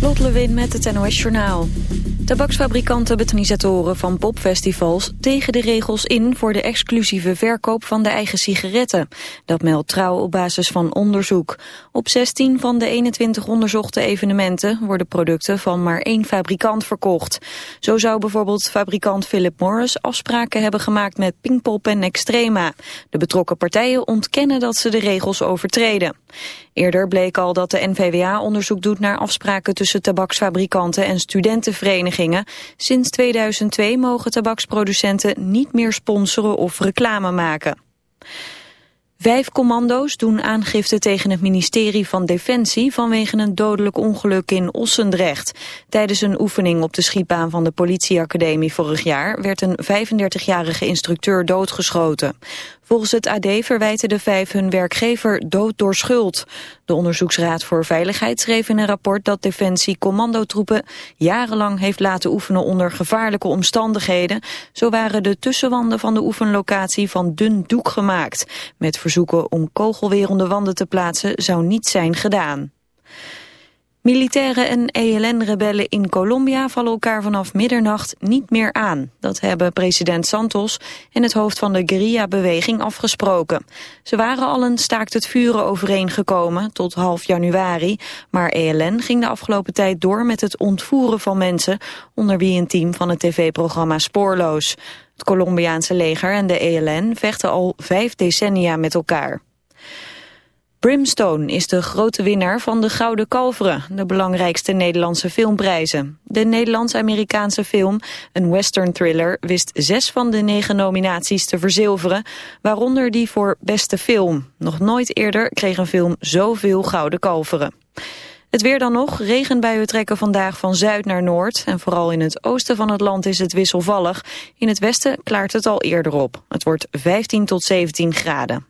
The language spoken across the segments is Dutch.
Lot Lewin met het NOS Journaal. Tabaksfabrikanten betonisatoren van popfestivals tegen de regels in voor de exclusieve verkoop van de eigen sigaretten. Dat meldt Trouw op basis van onderzoek. Op 16 van de 21 onderzochte evenementen worden producten van maar één fabrikant verkocht. Zo zou bijvoorbeeld fabrikant Philip Morris afspraken hebben gemaakt met Pinkpop en Extrema. De betrokken partijen ontkennen dat ze de regels overtreden. Eerder bleek al dat de NVWA onderzoek doet naar afspraken tussen tabaksfabrikanten en studentenverenigingen. Sinds 2002 mogen tabaksproducenten niet meer sponsoren of reclame maken. Vijf commando's doen aangifte tegen het ministerie van Defensie vanwege een dodelijk ongeluk in Ossendrecht. Tijdens een oefening op de schietbaan van de politieacademie vorig jaar werd een 35-jarige instructeur doodgeschoten. Volgens het AD verwijten de vijf hun werkgever dood door schuld. De Onderzoeksraad voor Veiligheid schreef in een rapport dat Defensie commandotroepen jarenlang heeft laten oefenen onder gevaarlijke omstandigheden. Zo waren de tussenwanden van de oefenlocatie van dun doek gemaakt. Met verzoeken om kogelwerende wanden te plaatsen zou niet zijn gedaan. Militairen en ELN-rebellen in Colombia vallen elkaar vanaf middernacht niet meer aan. Dat hebben president Santos en het hoofd van de guerrilla-beweging afgesproken. Ze waren al een staakt het vuren overeengekomen tot half januari, maar ELN ging de afgelopen tijd door met het ontvoeren van mensen, onder wie een team van het tv-programma Spoorloos. Het Colombiaanse leger en de ELN vechten al vijf decennia met elkaar. Brimstone is de grote winnaar van de Gouden Kalveren, de belangrijkste Nederlandse filmprijzen. De Nederlands-Amerikaanse film, een western thriller, wist zes van de negen nominaties te verzilveren, waaronder die voor beste film. Nog nooit eerder kreeg een film zoveel Gouden Kalveren. Het weer dan nog. Regenbuien trekken vandaag van zuid naar noord. En vooral in het oosten van het land is het wisselvallig. In het westen klaart het al eerder op. Het wordt 15 tot 17 graden.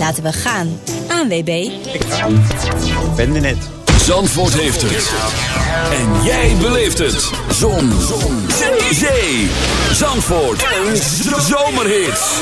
Laten we gaan. ANWB. Ik ben er net. Zandvoort heeft het. En jij beleeft het. Zon. Zon. Zee. Zee. Zandvoort. Een zomerhit.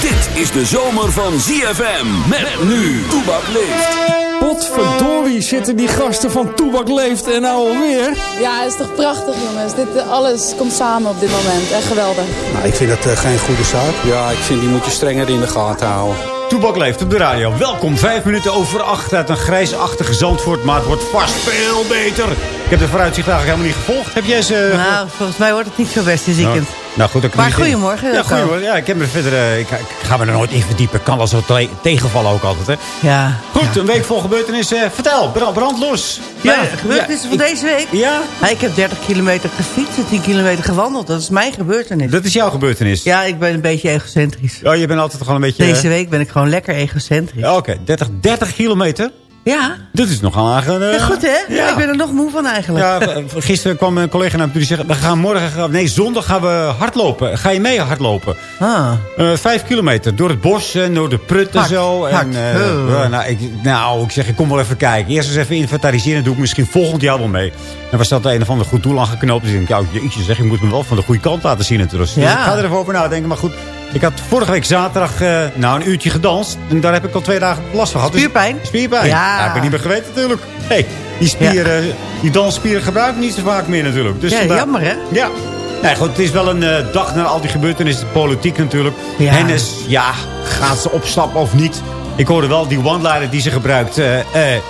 Dit is de zomer van ZFM. Met nu. Toebak leeft. Potverdorie zitten die gasten van Toebak leeft en nou alweer. Ja, het is toch prachtig jongens. Dit, eh, alles komt samen op dit moment. Echt geweldig. Nou, ik vind dat uh, geen goede zaak. Ja, ik vind die moet je strenger in de gaten houden. Toebak leeft op de radio. Welkom, vijf minuten over acht uit een grijsachtige Zandvoort. Maar het wordt vast veel beter. Ik heb de vooruitzicht eigenlijk helemaal niet gevolgd. Heb jij ze... Nou, volgens mij wordt het niet zo best dit Nou, weekend. nou goed, Maar goedemorgen, Ja, goedemorgen. Ja, ik heb me verder... eh, ik, ik ga me er nooit in verdiepen. Kan wel zo te- tegenvallen ook altijd, hè. Ja. Goed, een week vol gebeurtenissen. Vertel, brand, brand los. Ja, gebeurtenissen van ik- deze week? Ja? Ja, ik heb 30 kilometer gefietst en 10 kilometer gewandeld. Dat is mijn gebeurtenis. Dat is jouw gebeurtenis? Ja, ik ben een beetje egocentrisch. Oh, je bent altijd gewoon een beetje... Deze week ben ik gewoon lekker egocentrisch. Ja, Oké, 30, 30 kilometer? Ja. Dat is nogal aange... Ja, goed hè? Ja. Ik ben er nog moe van eigenlijk. Ja, eh, gisteren kwam een collega naar me toe die zegt... we gaan morgen, nee, zondag gaan we hardlopen. Ga je mee hardlopen? Ah. Eh, vijf kilometer, door het bos en door de prut en zo. En, eh, ja, nou, ik, nou, ik zeg, ik kom wel even kijken. Eerst eens even inventariseren, doe ik misschien volgend jaar wel mee. En was dat een of ander goed doel aangeknoopt. Dus ik denk, ja, jeetje zeg, je moet me wel van de goede kant laten zien natuurlijk. Dus Ja. ik ga er even over nadenken. Maar goed, ik had vorige week zaterdag eh, nou, een uurtje gedanst. En daar heb ik al twee dagen last van gehad. Dus- Spierpijn? spierpijn. Ja. Ik ben niet meer geweten natuurlijk. Hey, die spieren, die dansspieren gebruik ik niet zo vaak meer natuurlijk. Dus Ja, jammer hè? ja. Nee, goed, het is wel een eh, dag na al die gebeurtenissen. Politiek natuurlijk. Ja. Hennis, ja, gaat ze opstappen of niet? Ik hoorde wel die one-liner die ze gebruikt. eh,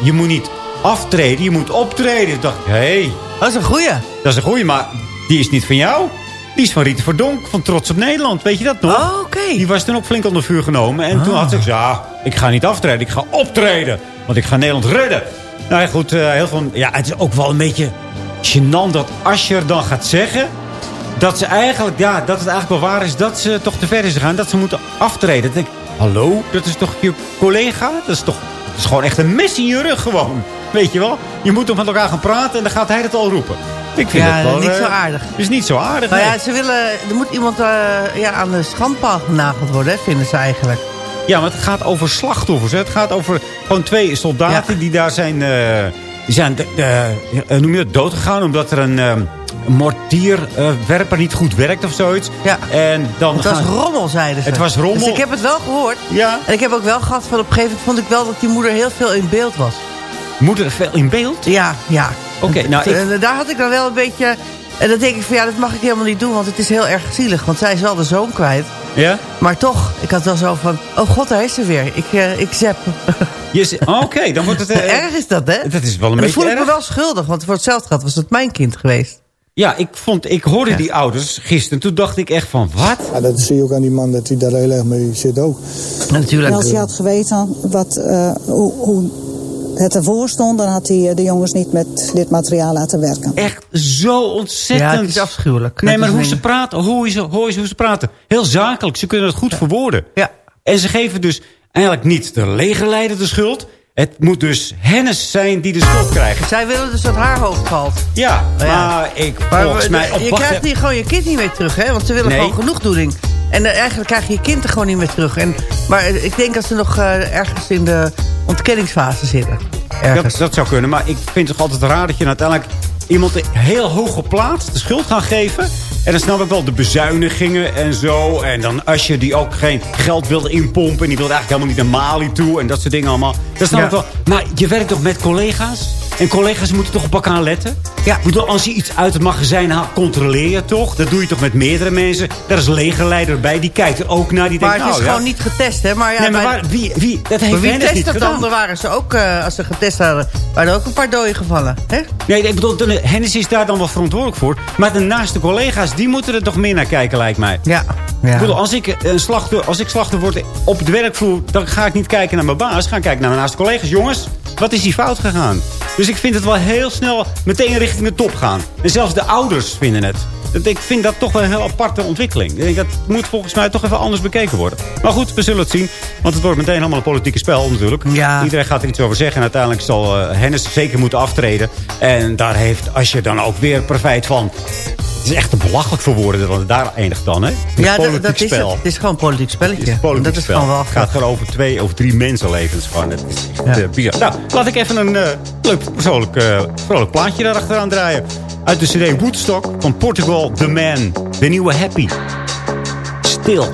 je moet niet aftreden, je moet optreden. Ik dacht, hé, hey, Dat is een goeie. dat is een goeie, maar die is niet van jou. Die is van Rita Verdonk, van Trots op Nederland. Weet je dat nog? Oh, oké. Die was toen ook flink onder vuur genomen. En toen Ah. had ze gezegd, ja, ik ga niet aftreden, ik ga optreden. Want ik ga Nederland redden. Nou ja, goed, eh, heel veel, ja, het is ook wel een beetje gênant dat Ascher dan gaat zeggen... dat ze eigenlijk, ja, dat het eigenlijk wel waar is dat ze toch te ver is gegaan. Dat ze moeten aftreden. Dan denk ik, hallo, dat is toch je collega? Dat is toch dat is gewoon echt een mes in je rug gewoon. Weet je wel? Je moet toch met elkaar gaan praten en dan gaat hij het al roepen. Ik vind Ja, het wel... niet eh, zo aardig. is niet zo aardig, Nou nee. ja, ze willen, er moet iemand eh, ja, aan de schandpaal genageld worden, hè, vinden ze eigenlijk. Ja, maar het gaat over slachtoffers. Hè. Het gaat over gewoon twee soldaten die daar zijn... eh, die zijn eh, noem je dat, doodgegaan omdat er een... eh, mortierwerper niet goed werkt of zoiets. Ja. En dan Het was gaan- rommel, zeiden ze. Het was rommel. Dus ik heb het wel gehoord. Ja. En ik heb ook wel gehad van op een gegeven moment vond ik wel dat die moeder heel veel in beeld was. Moeder er veel in beeld? Ja, ja. Oké, nou, ik- En daar had ik dan wel een beetje... En dan denk ik van ja, dat mag ik helemaal niet doen, want het is heel erg zielig. Want zij is wel de zoon kwijt. Ja? Maar toch, ik had wel zo van, oh god, daar is ze weer. Ik, eh, ik zap. Je oh, Oké, dan wordt het... eh, erg is dat, hè? Dat is wel een beetje voel ik me erg. wel schuldig, want voor hetzelfde gehad was het mijn kind geweest. Ja, ik, vond, ik hoorde die ouders gisteren. Toen dacht ik echt van, wat? Ja, dat zie je ook aan die man dat hij daar heel erg mee zit ook. Natuurlijk. En als hij had geweten wat, eh, hoe, hoe het ervoor stond... dan had hij eh, de jongens niet met dit materiaal laten werken. Echt zo ontzettend... Ja, het is afschuwelijk. Nee, maar is hoe ze praten, hoe ze, hoe ze, hoe ze praten. Heel zakelijk, ze kunnen het goed verwoorden. Ja. En ze geven dus eigenlijk niet de legerleider de schuld. Het moet dus Hennis zijn die de schuld krijgt. Zij willen dus dat haar hoofd valt. Ja, ja. maar ik Maar volgens mij... op je wacht krijgt hier gewoon je kind niet meer terug, hè? Want ze willen Nee. gewoon genoegdoening. En eh, eigenlijk krijg je je kind er gewoon niet meer terug. En, maar eh, ik denk dat ze nog ergens in de ontkenningsfase zitten. Ergens. Dat, dat zou kunnen, maar ik vind het toch altijd raar dat je uiteindelijk iemand heel hoog geplaatst de schuld gaat geven. En dan snap ik wel de bezuinigingen en zo. En dan als je die ook geen geld wilde inpompen. En die wilde eigenlijk helemaal niet naar Mali toe. En dat soort dingen allemaal. Dat snap Ja. ik wel. Maar je werkt toch met collega's? En collega's moeten toch op elkaar letten? Ja. Bedoel, als je iets uit het magazijn haalt, controleer je toch? Dat doe je toch met meerdere mensen? Daar is een legerleider bij, die kijkt er ook naar. Die Maar denkt, het is nou, ja. gewoon niet getest, hè? Maar, ja, Nee, maar waar, wie, wie, dat heeft wie test niet dat gedaan. dan? Waren ze ook, eh, als ze getest hadden, waren er ook een paar doden gevallen. Hè? Nee, ik bedoel, Hennis is daar dan wel verantwoordelijk voor. Maar de naaste collega's, die moeten er toch meer naar kijken, lijkt mij. Ja. Ik bedoel, als ik, een slachter, als ik slachter word op de werkvloer... dan ga ik niet kijken naar mijn baas. Ga ik kijken naar mijn naaste collega's. Jongens, wat is hier fout gegaan? Dus ik vind het wel heel snel meteen richting de top gaan. En zelfs de ouders vinden het. Ik vind dat toch wel een heel aparte ontwikkeling. Ik denk, dat moet volgens mij toch even anders bekeken worden. Maar goed, we zullen het zien. Want het wordt meteen allemaal een politieke spel natuurlijk. Ja. Iedereen gaat er iets over zeggen. En uiteindelijk zal eh, Hennis zeker moeten aftreden. En daar heeft Asje dan ook weer profijt van. Het is echt belachelijk voor woorden. Want daar eindigt dan, hè? Een Ja, dat, politiek dat is het. Het is gewoon een politiek spelletje. Het is een politiek dat is gewoon wel Het gaat gewoon over twee of drie mensenlevens. Gewoon. Het is echt Ja. eh, bizar. Nou, laat ik even een eh, leuk persoonlijk eh, vrolijk plaatje daar achteraan draaien. Uit de cd Woodstock van Portugal, The Man. De nieuwe Happy. Stil.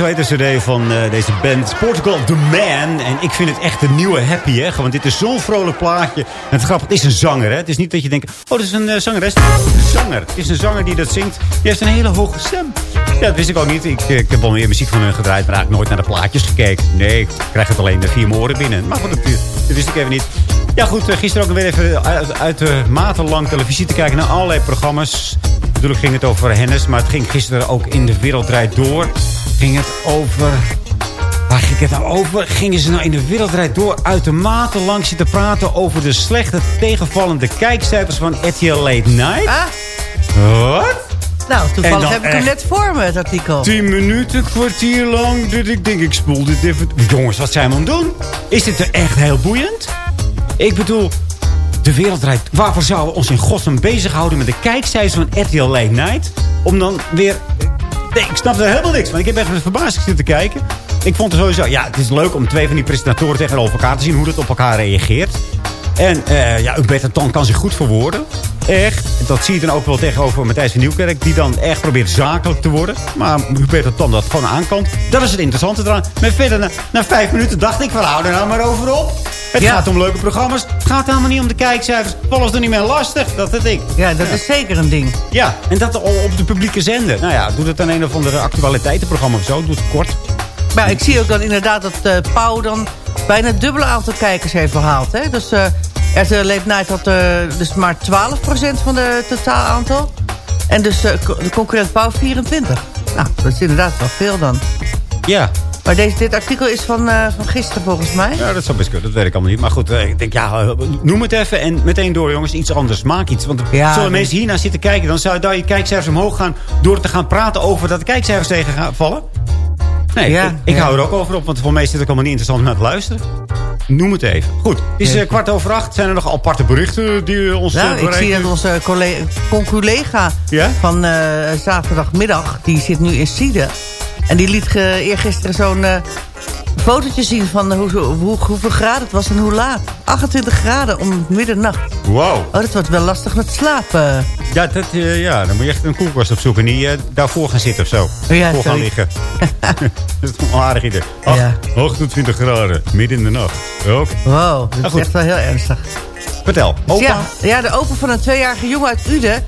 Woodstock, zo heet de cd van eh, deze band. Portugal The Man. En ik vind het echt een nieuwe happy, hè. Want dit is zo'n vrolijk plaatje. En het grappig, het is een zanger, hè. Het is niet dat je denkt, oh, dat is een uh, zangeres. Is een zanger. Het is een zanger die dat zingt. Die heeft een hele hoge stem. Ja, dat wist ik ook niet. Ik, eh, ik heb wel meer muziek van hun gedraaid, maar eigenlijk nooit naar de plaatjes gekeken. Nee, ik krijg het alleen via mijn oren binnen. Maar goed, dat, wist ik even niet. Ja goed, eh, gisteren ook weer even uit, de matenlang televisie te kijken naar allerlei programma's. Natuurlijk ging het over Hennis, maar het ging gisteren ook in de Wereldrijd Door. Ging het over... Waar ging het nou over? Gingen ze nou in de Wereldrijd Door uitermate lang zitten praten... over de slechte tegenvallende kijkcijfers van RTL Late Night? Ah, Wat? nou, toevallig heb ik hem net voor me, het artikel. 10 minuten, kwartier lang. Dus ik denk, ik spoel dit even. Jongens, wat zijn we aan het doen? Is dit er echt heel boeiend? Ik bedoel, de wereldrijd. Waarvoor zouden we ons in godsnaam bezighouden met de kijkcijfers van RTL Late Night? Om dan weer... Ik snap er helemaal niks van. Ik heb echt verbazing zitten kijken. Ik vond het sowieso... Ja, het is leuk om twee van die presentatoren tegenover elkaar te zien. Hoe dat op elkaar reageert. En eh ja, Hubert Tan kan zich goed verwoorden. Echt. Dat zie je dan ook wel tegenover Matthijs van Nieuwkerk. Die dan echt probeert zakelijk te worden. Maar Hubert Tan dat gewoon aankant. Dat is het interessante eraan. Maar verder, na, na vijf minuten dacht ik van hou er nou maar over op. Het Ja. gaat om leuke programma's. Het gaat helemaal niet om de kijkcijfers. Volgens er niet meer lastig. Dat het ik. Ja, dat is zeker een ding. Ja, en dat op de publieke zender. Nou ja, doe het aan een of andere actualiteitenprogramma of zo. Doe het kort. Maar ik zie ook dan inderdaad dat Pauw dan bijna het dubbele aantal kijkers heeft behaald. Hè? Dus eh RTL Late Night had dus maar 12% van de totaal aantal. En dus eh, de concurrent Pauw 24. Nou, dat is inderdaad wel veel dan. Ja. Maar deze, dit artikel is van, eh, van gisteren volgens mij. Ja, dat zou best kunnen. Dat weet ik allemaal niet. Maar goed, eh, ik denk, ja, eh, noem het even. En meteen door, jongens. Iets anders. Maak iets. Want Ja, zullen nee. mensen hiernaar zitten kijken... dan zou daar je kijkcijfers omhoog gaan... door te gaan praten over dat de kijkcijfers tegen gaan vallen. Nee, Ja, ik, ik ja. hou er ook over op. Want voor mij is het ook allemaal niet interessant om naar te luisteren. Noem het even. Goed, het is eh, kwart over acht. Zijn er nog aparte berichten die ons Nou, eh, ik zie dat onze collega, collega Ja? van eh, zaterdagmiddag... die zit nu in Siede. En die liet eergisteren zo'n eh, fotootje zien van hoe, hoe, hoeveel graden het was en hoe laat. 28 graden om middernacht. Wow. Oh, dat wordt wel lastig met slapen. Ja, dat, eh, ja, dan moet je echt een koelkast opzoeken. En niet eh, daarvoor gaan zitten of zo. Ja, voor gaan liggen. dat is een aardig idee. Ach, Ja. 28 graden, midden in de nacht. Oké. Wow, dat Nou, is echt wel heel ernstig. Vertel, opa. Ja, ja, de opa van een tweejarige jongen uit Uden...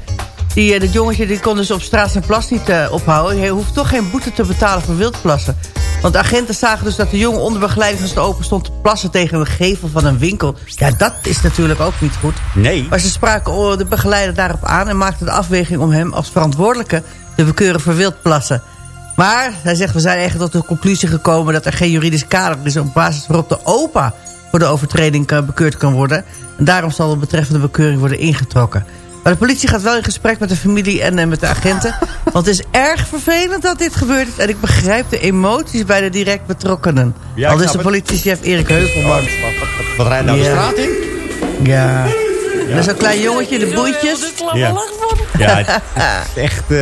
Die, eh, dat jongetje die kon dus op straat zijn plas niet eh, ophouden. Hij hoeft toch geen boete te betalen voor wildplassen. Want de agenten zagen dus dat de jongen onder begeleiding van zijn opa stond te plassen tegen een gevel van een winkel. Ja, dat is natuurlijk ook niet goed. Nee. Maar ze spraken oh, de begeleider daarop aan en maakten de afweging om hem als verantwoordelijke te bekeuren voor wildplassen. Maar hij zegt, we zijn eigenlijk tot de conclusie gekomen dat er geen juridisch kader is op basis waarop de opa voor de overtreding bekeurd kan worden. En daarom zal de betreffende bekeuring worden ingetrokken. Maar de politie gaat wel in gesprek met de familie en eh, met de agenten. Want het is erg vervelend dat dit gebeurd is. En ik begrijp de emoties bij de direct betrokkenen. Ja, Al is de politiechef Erik Heuvelman. Wat, rijdt nou de Ja. straat in? Ja. Er is zo'n klein jongetje in de boeitjes. Ja. Ja, het is echt... eh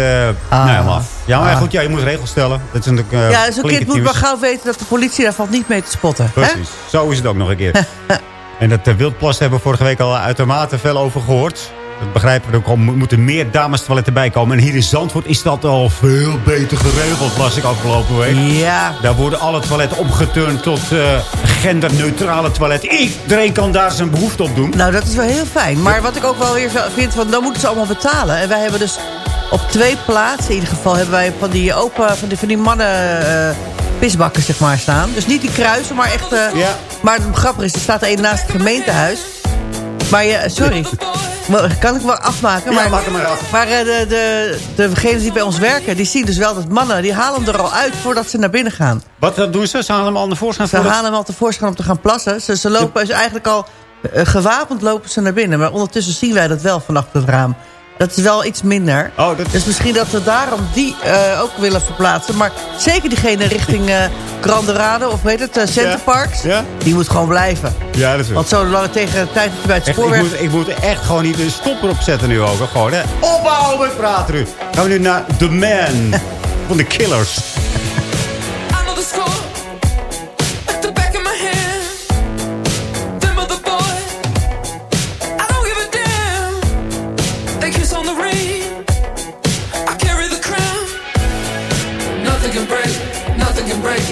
nou ja, maar, ja, maar Ah. goed, ja, je moet regels stellen. Dat is natuurlijk eh, Ja, zo'n kind moet maar nieuws. gauw weten dat de politie daar valt niet mee te spotten. hè? Precies, zo is het ook nog een keer. en dat uh, wildplas hebben we vorige week al uitermate veel over gehoord. Dat begrijpen we ook al. mo- moeten meer dames toiletten bij komen. En hier in Zandvoort is dat al veel beter geregeld, las ik afgelopen week. Ja. Daar worden alle toiletten omgeturnd tot eh, genderneutrale toiletten. Iedereen kan daar zijn behoefte op doen. Nou, dat is wel heel fijn. Maar wat ik ook wel weer vind, van, dan moeten ze allemaal betalen. En wij hebben dus op twee plaatsen in ieder geval... hebben wij van die open, van die, van die mannen eh, pisbakken zeg maar staan. Dus niet die kruisen, maar echt... eh, Ja. Maar het grappige is, er staat één naast het gemeentehuis. Maar je, sorry. Kan ik wel afmaken? Ja, maar, maak hem maar af. Maar eh, de, de, degenen die bij ons werken, die zien dus wel dat mannen... die halen hem er al uit voordat ze naar binnen gaan. Wat doen ze? Ze halen hem al gaan Ze halen hem al tevoorschijn om te gaan plassen. Ze, ze lopen dus eigenlijk al eh, gewapend lopen ze naar binnen. Maar ondertussen zien wij dat wel vanaf het raam. Dat is wel iets minder. Oh, dat... Dus misschien dat we daarom die eh, ook willen verplaatsen. Maar zeker diegene richting eh Grande Rade of weet het, eh, Centerparks. Ja? Die moet gewoon blijven. Ja, dat is Want zo lang tegen de tijd dat je bij het Echt, ik, moet, ik moet echt gewoon niet een stopper op zetten nu ook. Gewoon, hè. Ophouden met praten nu. Gaan we nu naar The Man van de Killers.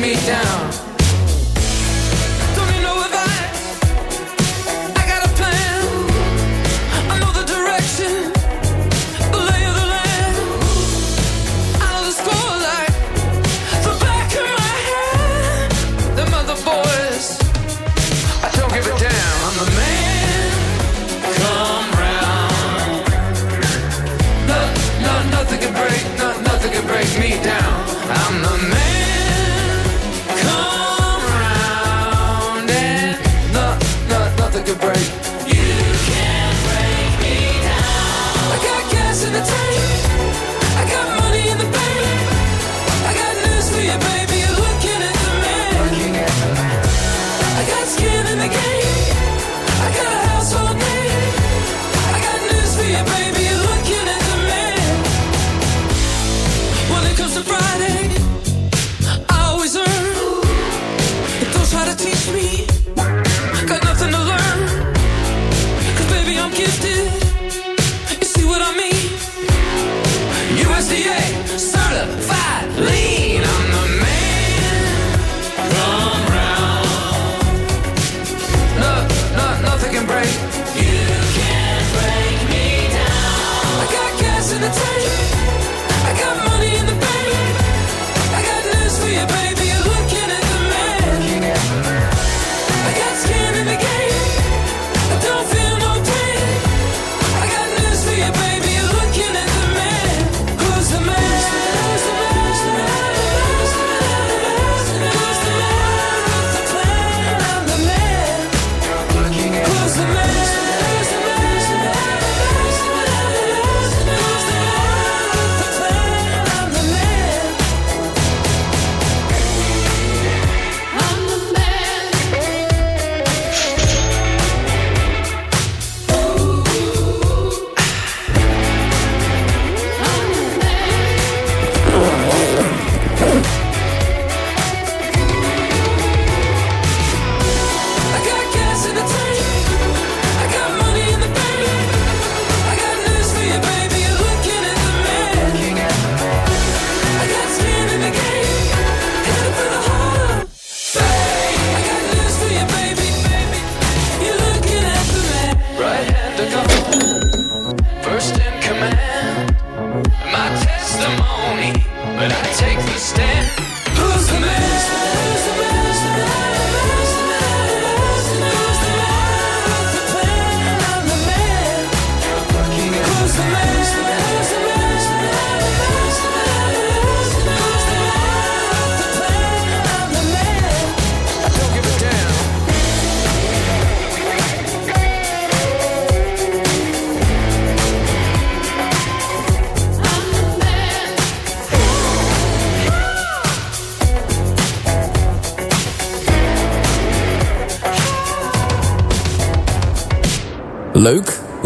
me down.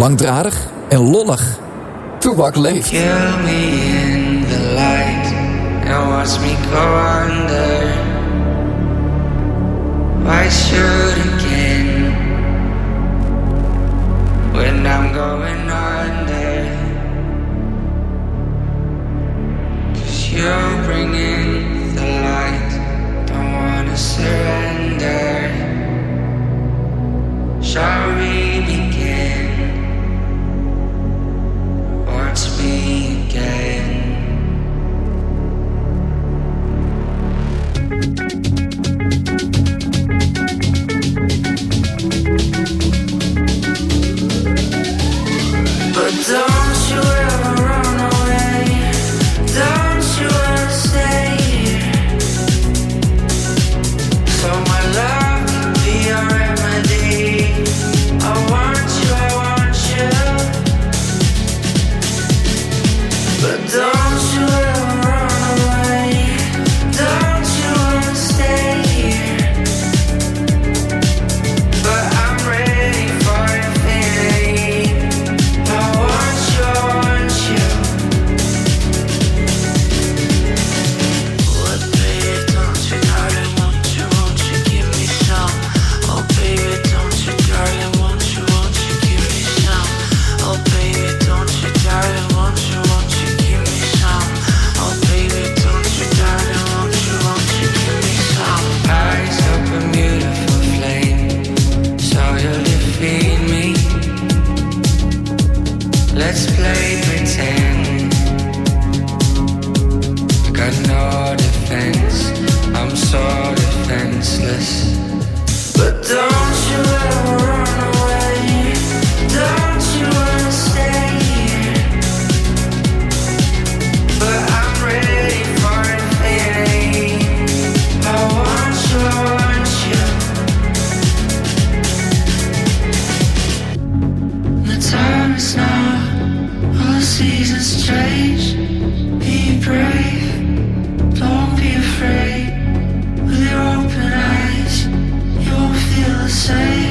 langdradig en lollig. Tobak leeft. Kill me in the light and watch me go under. Why should again when I'm going under? Cause you're bringing say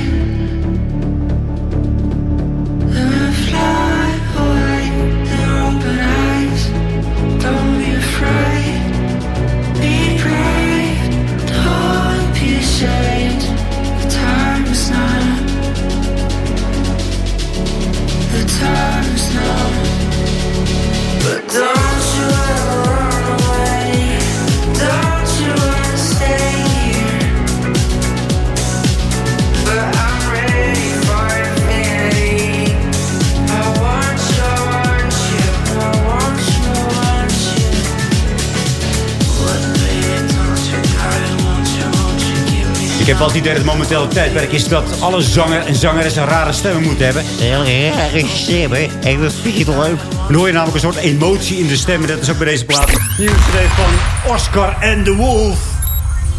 het dat het momenteel het tijdperk is dat alle zanger en zangeres een rare stemmen moeten hebben. Heel rare stemmen. En dat vind je toch leuk? Dan hoor je namelijk een soort emotie in de stemmen. Dat is ook bij deze plaat. Nieuwe CD van Oscar en the Wolf.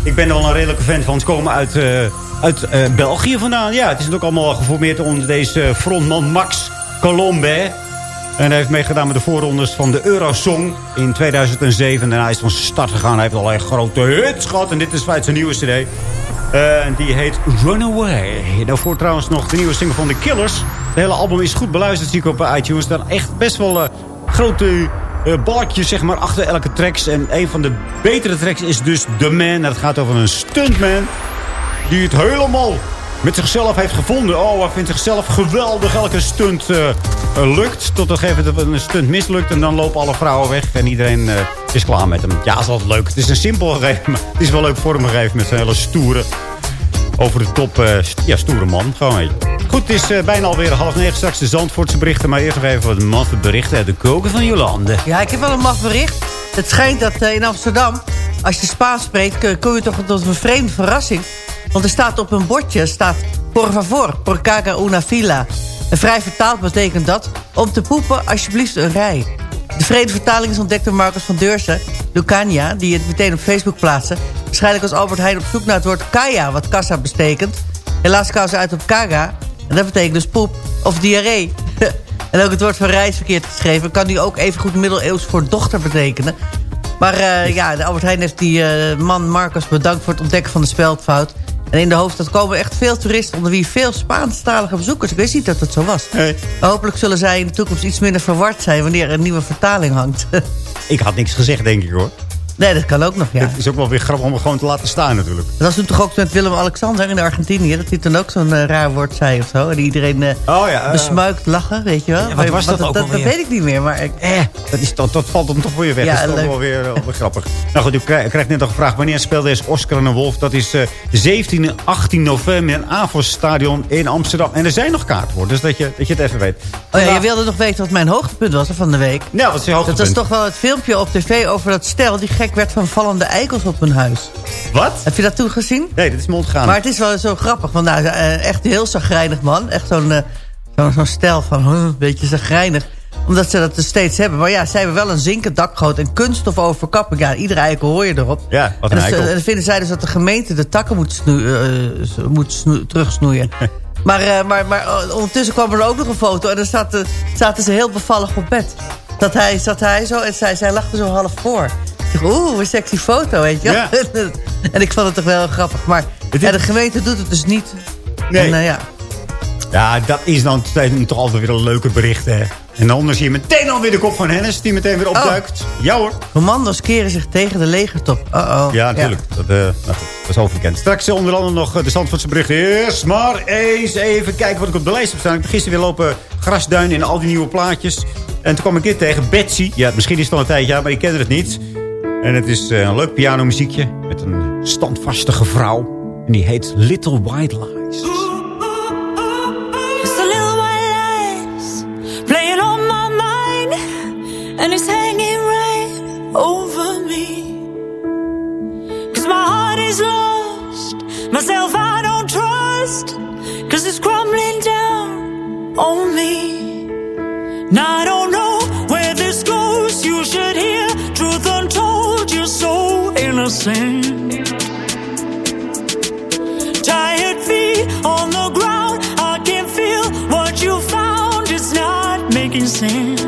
Ik ben wel een redelijke fan van. Ze komen uit, eh, uit eh, België vandaan. Ja, het is ook allemaal geformeerd onder deze frontman Max Colombe. En hij heeft meegedaan met de voorrondes van de Eurosong in 2007. En daarna is hij van start gegaan. Hij heeft al een grote hits gehad. En dit is feitelijk zijn nieuwe cd. Eh, En die heet Runaway. Daarvoor trouwens nog de nieuwe single van The Killers. Het hele album is goed beluisterd, zie ik op iTunes. Staan echt best wel eh, grote eh, balkjes zeg maar, achter elke tracks. En een van de betere tracks is dus The Man. Dat gaat over een stuntman die het helemaal met zichzelf heeft gevonden. Oh, hij vindt zichzelf geweldig. Elke stunt eh, lukt. Tot een gegeven moment een stunt mislukt. En dan lopen alle vrouwen weg. En iedereen eh, is klaar met hem. Ja, is altijd leuk. Het is een simpel gegeven. Maar het is wel leuk vormgegeven met zijn hele stoere. Over de top. eh, ja, stoere man. Gewoon je. Goed, het is bijna alweer half negen. Straks de Zandvoortse berichten. Maar eerst even wat maffe berichten uit de koken van Jolande. Ja, ik heb wel een maf bericht. Het schijnt dat in Amsterdam, als je Spaans spreekt... kun- je toch tot een vreemde verrassing. Want er staat op een bordje, staat... Por favor, por caga una fila. En vrij vertaald betekent dat... om te poepen, alsjeblieft een rij. De vrede vertaling is ontdekt door Marcus van Deursen, Lucania... die het meteen op Facebook plaatste. Waarschijnlijk was Albert Heijn op zoek naar het woord kaya... wat kassa betekent. Helaas kwam ze uit op kaga. En dat betekent dus poep of diarree. en ook het woord van reis verkeerd geschreven... kan nu ook even goed middeleeuws voor dochter betekenen. Maar eh, ja, de Albert Heijn heeft die eh, man Marcus bedankt voor het ontdekken van de speldfout. En in de hoofdstad komen echt veel toeristen... onder wie veel Spaanstalige bezoekers. Ik wist niet dat het zo was. Hopelijk zullen zij in de toekomst iets minder verward zijn... wanneer er een nieuwe vertaling hangt. Ik had niks gezegd, denk ik hoor. Nee, dat kan ook nog, ja. Het is ook wel weer grappig om het gewoon te laten staan natuurlijk. Dat was toen toch ook met Willem-Alexander in Argentinië... dat hij toen ook zo'n eh, raar woord zei of zo. En die iedereen eh, Oh ja, eh, besmuikt lachen, weet je wel. Ja, wat was dat ook dat, alweer? weet ik niet meer, maar... Ik, Eh, dat, is, dat, dat valt hem toch voor je weg. Ja, dat is toch wel weer, wel weer grappig. Nou goed, u krij- krijgt net al gevraagd wanneer speelde is Oscar en de Wolf. Dat is eh 17 en 18 november in het AVOS-stadion in Amsterdam. En er zijn nog kaarten voor, dus dat je, dat je het even weet. Oh ja, je wilde nog weten wat mijn hoogtepunt was van de week. Ja, wat is je Dat hoogtepunt? was toch wel het filmpje op tv over dat stel... die gek werd van vallende eikels op hun huis. Wat? Heb je dat toen gezien? Nee, dat is me ontgaan. Maar het is wel zo grappig. Want nou, eh, echt een heel zagrijnig man. Echt zo'n eh, zo'n zo'n stel van huh, een beetje zagrijnig. Omdat ze dat dus steeds hebben. Maar ja, zij hebben wel een zinken dakgoot en kunststof over verkapping. Ja, iedere eikel hoor je erop. Ja, wat en een dus, eikel. eh, dan vinden zij dus dat de gemeente de takken moet, snoe, eh, moet snoe- terugsnoeien. maar, maar, maar ondertussen kwam er ook nog een foto. En dan zaten, zaten ze heel bevallig op bed. Dat hij, zat hij zo en zij, zij er zo half voor. Oeh, een sexy foto, weet je wel. Ja. en ik vond het toch wel grappig. Maar ja, de gemeente doet het dus niet. Nee. En, eh, ja. Ja, dat is dan toch altijd weer een leuke bericht, hè. En dan zie je meteen alweer de kop van Hennis, die meteen weer opduikt. Ja hoor. Commando's keren zich tegen de legertop. Uh-oh. Ja, natuurlijk. Dat, nou goed, dat is overkend. Straks eh, onder andere nog de Zandvoortse berichten. Eerst maar eens even kijken wat ik op de lijst heb staan. Ik heb gisteren weer lopen grasduinen in al die nieuwe plaatjes. En toen kwam ik dit tegen. Betsy. Ja, misschien is het al een tijdje, maar ik kende het niet. En het is eh, een leuk pianomuziekje met een standvastige vrouw. En die heet Little White Lies. It's little white lies playing on my mind, and it's hanging right over me. Cause my heart is lost, myself I don't trust, cause it's crumbling down on me. Now I sense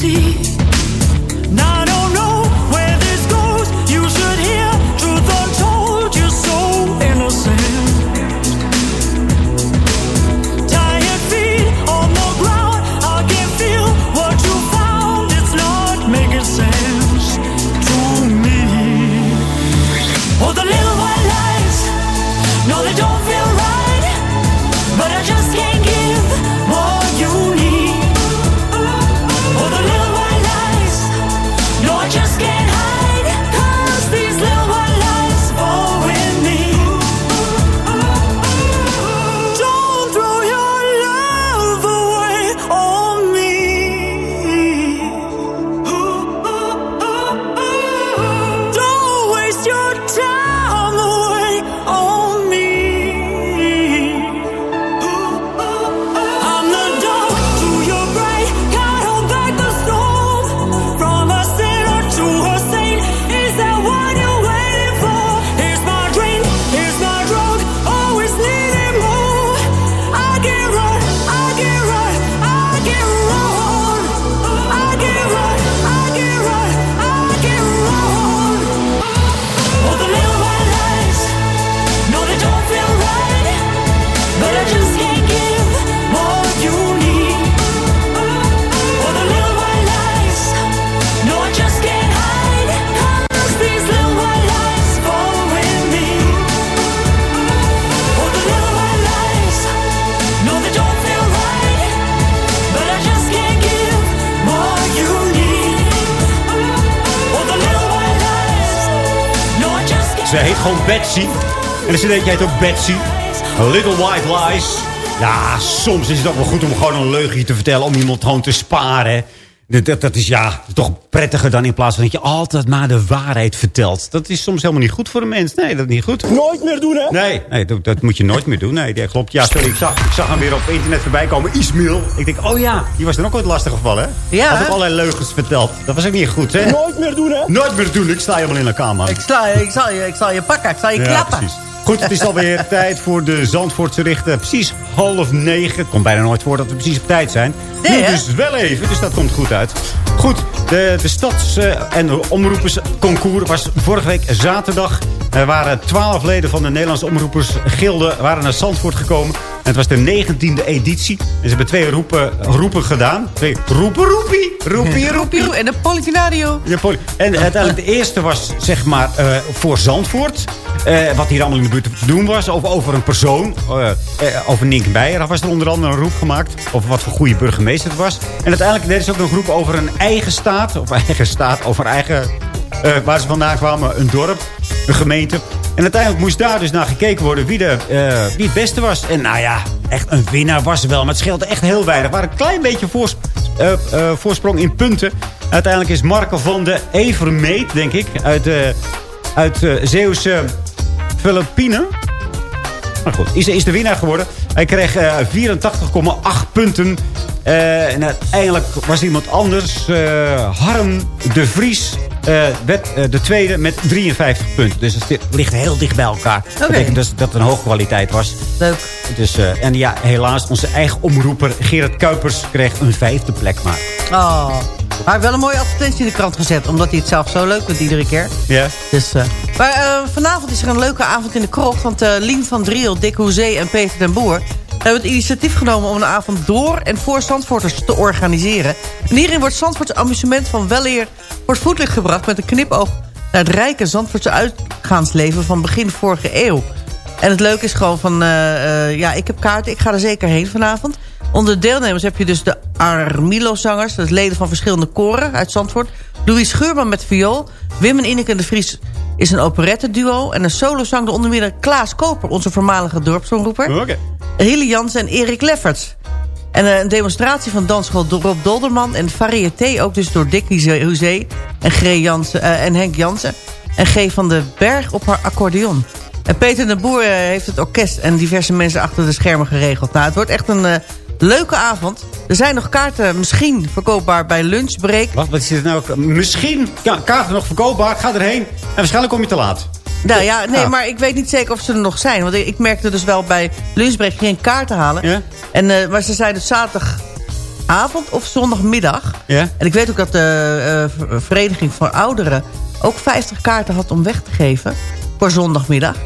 see. Dan jij het ook Betsy. Little White Lies. Ja, soms is het ook wel goed om gewoon een leugentje te vertellen... om iemand gewoon te sparen. Dat, dat, dat is ja, toch prettiger dan in plaats van dat je altijd maar de waarheid vertelt. Dat is soms helemaal niet goed voor een mens. Nee, dat is niet goed. Nooit meer doen, hè? Nee, nee dat, dat moet je nooit meer doen. Nee, dat klopt. Ja, sorry, ik zag, ik zag hem weer op internet voorbij komen. Ismail. Ik denk, oh ja, die was er ook ooit lastig gevallen, hè? Ja. Had ook allerlei leugens verteld. Dat was ook niet goed, hè? Nooit meer doen, hè? Nooit meer doen. Ik sta helemaal in elkaar, man. Ik, sla, ik, zal je, ik zal je pakken, ik zal je Ja, klappen. precies. Goed, het is alweer tijd voor de Zandvoortse richten. Precies half negen. Het komt bijna nooit voor dat we precies op tijd zijn. Nee, nu hè? dus wel even, dus dat komt goed uit. Goed, de, de stads- eh, en de omroepersconcours was vorige week zaterdag. Er waren twaalf leden van de Nederlandse Omroepersgilde waren naar Zandvoort gekomen. En het was de negentiende editie. En ze hebben twee roepen, roepen gedaan. Twee roepen, roepie, roepie, roepie. En de Polifinario. Poli- en uiteindelijk de eerste was zeg maar eh, voor Zandvoort. Eh, wat hier allemaal in de buurt te doen was. Over, over een persoon. eh, over Nink Beijer was er onder andere een roep gemaakt. Over wat voor goede burgemeester het was. En uiteindelijk deden ze ook een roep over een eigen staat. Of eigen staat. Over eigen... waar ze vandaan kwamen. Een dorp. Een gemeente. En uiteindelijk moest daar dus naar gekeken worden wie, de, eh, wie het beste was. En nou ja, echt een winnaar was wel. Maar het scheelde echt heel weinig. Waren een klein beetje voors- eh, eh, voorsprong in punten. Uiteindelijk is Marco van de Evermeet, denk ik. Uit, uit Zeeuwse Filipijnen. Maar goed, is, is de winnaar geworden. Hij kreeg eh, 84,8 punten. Eh, en uiteindelijk was iemand anders. eh, Harm de Vries eh, werd eh, de tweede met 53 punten. Dus het ligt heel dicht bij elkaar. Dat betekent dus dat het een hoge kwaliteit was. Leuk. Dus, eh, en ja, helaas, onze eigen omroeper Gerard Kuipers kreeg een vijfde plek maar. Oh. Maar hij heeft wel een mooie advertentie in de krant gezet. Omdat hij het zelf zo leuk vindt iedere keer. Ja. Dus, eh, maar eh, vanavond is er een leuke avond in de krocht. Want eh Lien van Driel, Dick Hoezee en Peter den Boer... hebben het initiatief genomen om een avond door en voor Zandvoorters te organiseren. En hierin wordt Zandvoorts amusement van weleer voor het voetlicht gebracht... met een knipoog naar het rijke Zandvoortse uitgaansleven van begin vorige eeuw. En het leuke is gewoon van... ja, ik heb kaarten, ik ga er zeker heen vanavond. Onder de deelnemers heb je dus de Armilo-zangers... dat is leden van verschillende koren uit Zandvoort. Louis Schuurman met viool. Wim en Ineke de Vries is een operettenduo. En een solozang de onder meer Klaas Koper... onze voormalige dorpsomroeper. Oké. Hilly Jansen en Erik Lefferts. En eh, een demonstratie van dansschool Rob Dolderman... en variété ook dus door Dick Hoezee en. Jansen, eh, en Henk Jansen... en G. van den Berg op haar accordeon. En Peter de Boer eh, heeft het orkest en diverse mensen achter de schermen geregeld. Nou, het wordt echt een leuke avond. Er zijn nog kaarten misschien verkoopbaar bij Lunchbreak. Wat, wat is het nou? Misschien ja, kaarten nog verkoopbaar. Ga erheen. En waarschijnlijk kom je te laat. Nou ja, nee, maar ik weet niet zeker of ze er nog zijn. Want ik, ik merkte dus wel bij Lunchbreak geen kaarten halen. Ja? En, eh, maar ze zijn dus zaterdagavond of zondagmiddag. Ja? En ik weet ook dat de eh, ver- Vereniging voor Ouderen... ook 50 kaarten had om weg te geven voor zondagmiddag.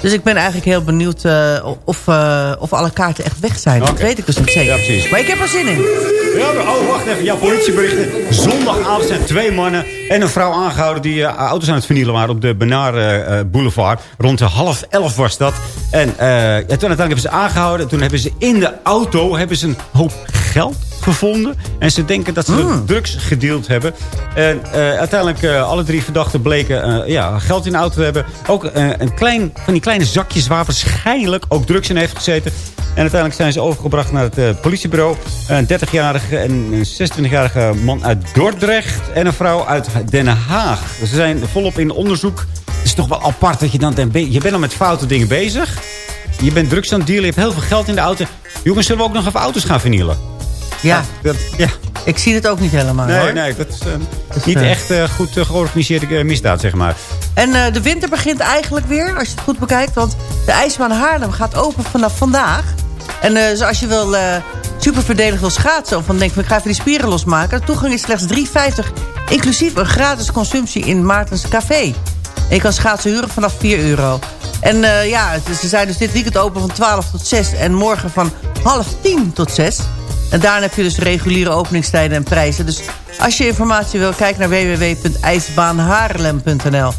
Dus ik ben eigenlijk heel benieuwd eh, of, eh, of alle kaarten echt weg zijn. Dat weet ik dus niet zeker. Ja, precies. Maar ik heb er zin in. Ja, maar- oh, wacht even. Ja, politieberichten. Zondagavond zijn twee mannen en een vrouw aangehouden... die eh, auto's aan het vernielen waren op de Benar eh, Boulevard. Rond de half elf was dat. En ja, toen uiteindelijk hebben ze aangehouden. Toen hebben ze in de auto hebben ze een hoop geld gevonden. En ze denken dat ze Hmm. drugs gedeeld hebben. En eh, uiteindelijk uh, alle drie verdachten bleken uh, ja, geld in de auto te hebben. Ook een klein, van die kleine zakjes waar waarschijnlijk ook drugs in heeft gezeten. En uiteindelijk zijn ze overgebracht naar het politiebureau. Een 30-jarige en een 26-jarige man uit Dordrecht. En een vrouw uit Den Haag. Ze zijn volop in onderzoek. Het is toch wel apart dat je dan... Je bent al met foute dingen bezig. Je bent drugs aan het dealen. Je hebt heel veel geld in de auto. Jongens, zullen we ook nog even auto's gaan vernielen? Ja, dat, ja. ik zie het ook niet helemaal. Nee, hoor. nee dat is uh, dus, niet uh, echt uh, goed georganiseerde misdaad, zeg maar. En eh, de winter begint eigenlijk weer, als je het goed bekijkt. Want de ijsbaan Haarlem gaat open vanaf vandaag. En dus als je wil super verdedig wil schaatsen... of van denk ik ga even die spieren losmaken... de toegang is slechts 3,50, inclusief een gratis consumptie in Maartens Café. En je kan schaatsen huren vanaf 4 euro. En ja, ze zijn dus dit weekend open van 12 tot 6 en morgen van half 10 tot 6. En daarna heb je dus reguliere openingstijden en prijzen. Dus als je informatie wil, kijk naar www.ijsbaanhaarlem.nl.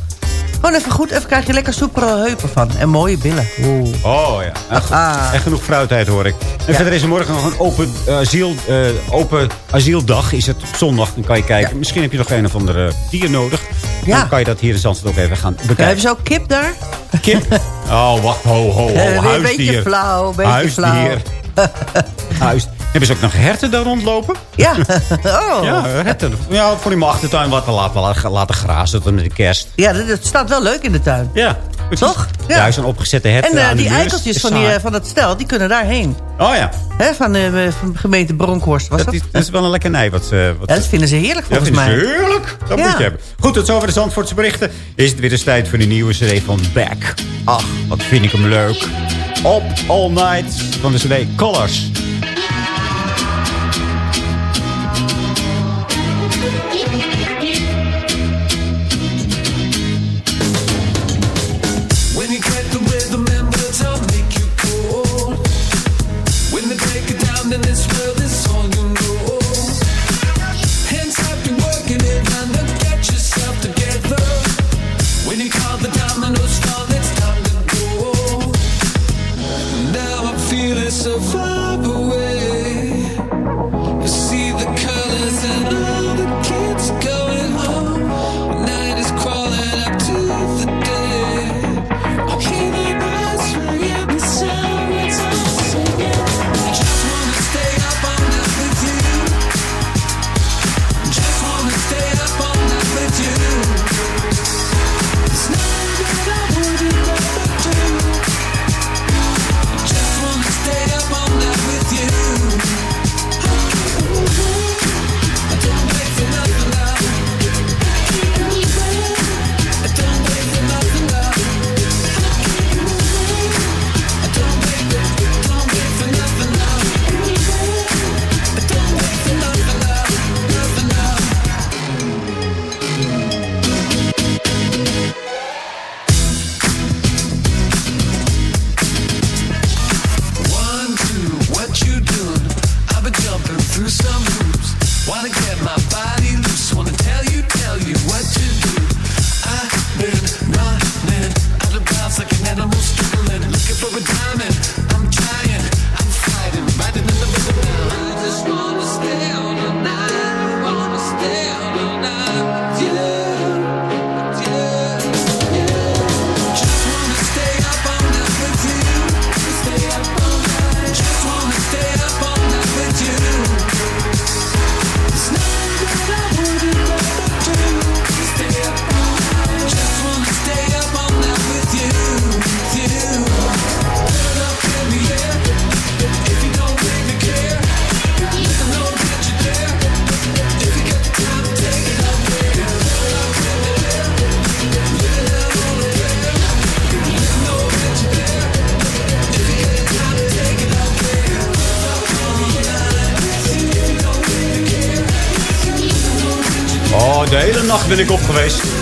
Gewoon even goed, even krijg je lekker soepere heupen van. En mooie billen. Oeh. Oh ja. Echt, Ah. echt genoeg fruitheid hoor ik. En Ja. verder is er morgen nog een open, eh, asiel, eh, open asieldag. Is het op zondag. Dan kan je kijken. Misschien heb je nog een of andere dier nodig. Ja. Dan kan je dat hier in Zandvoort ook even gaan Ja, bekijken. hebben ze ook kip daar? Kip? Oh, wacht. Ho, ho, ho. Weer een Huisdier. beetje flauw, een beetje Huisdier. Huis. Hebben ze ook nog herten daar rondlopen? Ja. oh. Ja, herten. Ja, voor in mijn achtertuin wat laten, laten, grazen tot met de kerst. Ja, dat, dat staat wel leuk in de tuin. Ja, Toch? Ja, Juist een opgezette herten En eh, aan die eikeltjes van, die, eh, van het stel, die kunnen daarheen. Oh ja, Hè, van, de, van de gemeente Bronkhorst was dat dat? is, dat is wel een lekkernij. Wat, eh, wat, Ja, dat vinden ze heerlijk volgens vinden mij. ze heerlijk. Dat Ja. moet je hebben. Goed, tot zover de Zandvoortse berichten. Is het weer eens tijd voor de nieuwe CD van Beck. Ach, wat vind ik hem leuk. Op All Night van de CD Colors.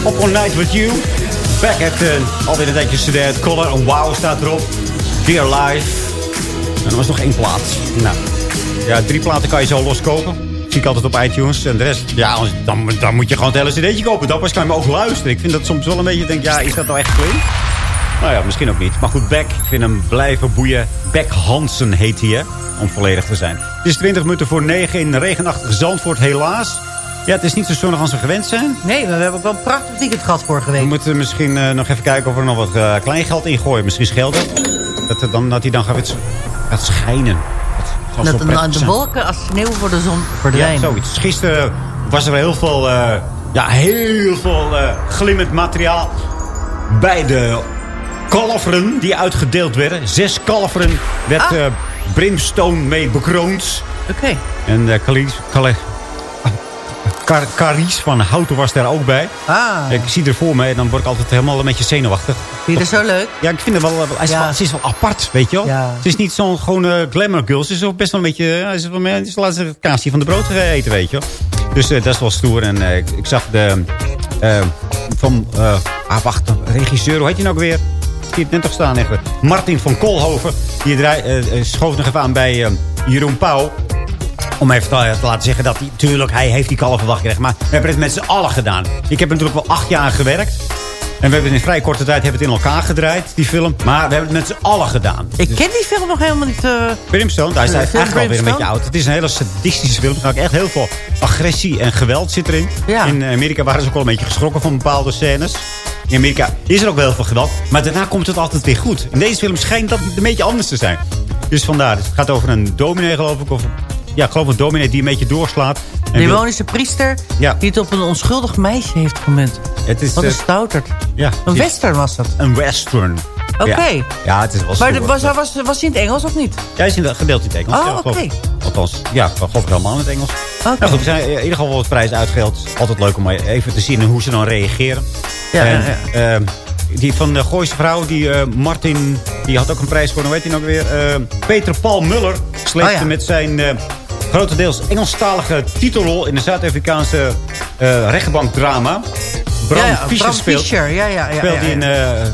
Op All Night With You. Back heeft uh, alweer een tijdje CD. Color en Wow staat erop. Dear Life. En er was nog één plaat. Nou, ja, drie platen kan je zo loskopen. Zie ik altijd op iTunes. En de rest, ja, dan, dan moet je gewoon het hele kopen. Dan pas kan je me ook luisteren. Ik vind dat soms wel een beetje, denk ja, is dat nou echt clean? Nou ja, misschien ook niet. Maar goed, Beck, ik vind hem blijven boeien. Beck Hansen heet hij, hè? Om volledig te zijn. Het is 20 minuten voor 9 in regenachtig Zandvoort, helaas. Ja, het is niet zo zonnig als we gewend zijn. Nee, maar we hebben ook wel een prachtig weekend gehad vorige We week. moeten misschien eh, nog even kijken of we er nog wat uh, kleingeld in gooien. Misschien scheelt het. Dat, het dan, dat hij dan gaat, gaat schijnen. Dat, Dat de, de wolken als sneeuw voor de zon verdwijnen. Ja, zoiets. Gisteren was er heel veel, uh, ja, heel veel glimmend materiaal bij de kalveren die uitgedeeld werden. Zes kalveren werd ah. brimstone mee bekroond. Oké. Okay. En Calis, Car Caries van Houten was daar ook bij. Ah. Ik zie er voor me en dan word ik altijd helemaal een beetje zenuwachtig. Vind je dat zo leuk? Ja, ik vind het wel... Hij is, ja. wel, ze is wel apart, weet je wel. Ja. Het is niet zo'n gewone glamour girl. Ze is ook best wel een beetje... Hij is wel meer, ze laat het kaasje van de brood eten, weet je wel. Dus uh, dat is wel stoer. En uh, ik, ik, zag de... Uh, van... ah, wacht. Regisseur, hoe heet hij nou weer? Ik zie het net toch staan. Even. Martin van Koolhoven. Die draai, schoof nog even aan bij Jeroen Pauw om even te, te, laten zeggen dat hij... Tuurlijk, hij heeft die kalverwacht gekregen. Maar we hebben het met z'n allen gedaan. Ik heb natuurlijk wel acht jaar gewerkt. En we hebben het in vrij korte tijd hebben het in elkaar gedraaid, die film. Maar we hebben het met z'n allen gedaan. Ik ken die film nog helemaal niet. eh Brimstone, hij is De film eigenlijk alweer een beetje oud. Het is een hele sadistische film. Er echt heel veel agressie en geweld zit erin. Ja. In Amerika waren ze ook wel een beetje geschrokken van bepaalde scènes. In Amerika is er ook wel heel veel geweld. Maar daarna komt het altijd weer goed. In deze film schijnt dat een beetje anders te zijn. Dus vandaar. Het gaat over een dominee geloof ik. Of, ja, ik geloof een dominee die een beetje doorslaat. En wil- demonische priester Ja. die het op een onschuldig meisje heeft gemunt. het is, Wat een eh, stouterd. ja, Een western was dat. Een western. Oké. Ja. Ja, het is wel Maar de- was, was, was hij in het Engels of niet? Hij is in de, gedeeld in het Engels. Oh, oké. Althans, ja, ik geloof ik helemaal in het Engels. Oké. Nou goed, er zijn in ieder geval wat prijzen uitgedeeld. Altijd leuk om even te zien hoe ze dan reageren. Ja, en, ja, ehm, die van de Gooise vrouw, die eh, Martin, die had ook een prijs voor. Hoe heet hij nou weer? Eh, Peter Paul Muller sleepte Oh, ja. met zijn grotendeels Engelstalige titelrol in de Zuid-Afrikaanse eh rechtbankdrama. Bram ja, ja, Fischer Bram speelt. Fischer, ja, ja, ja. Speelde in, eh, eh,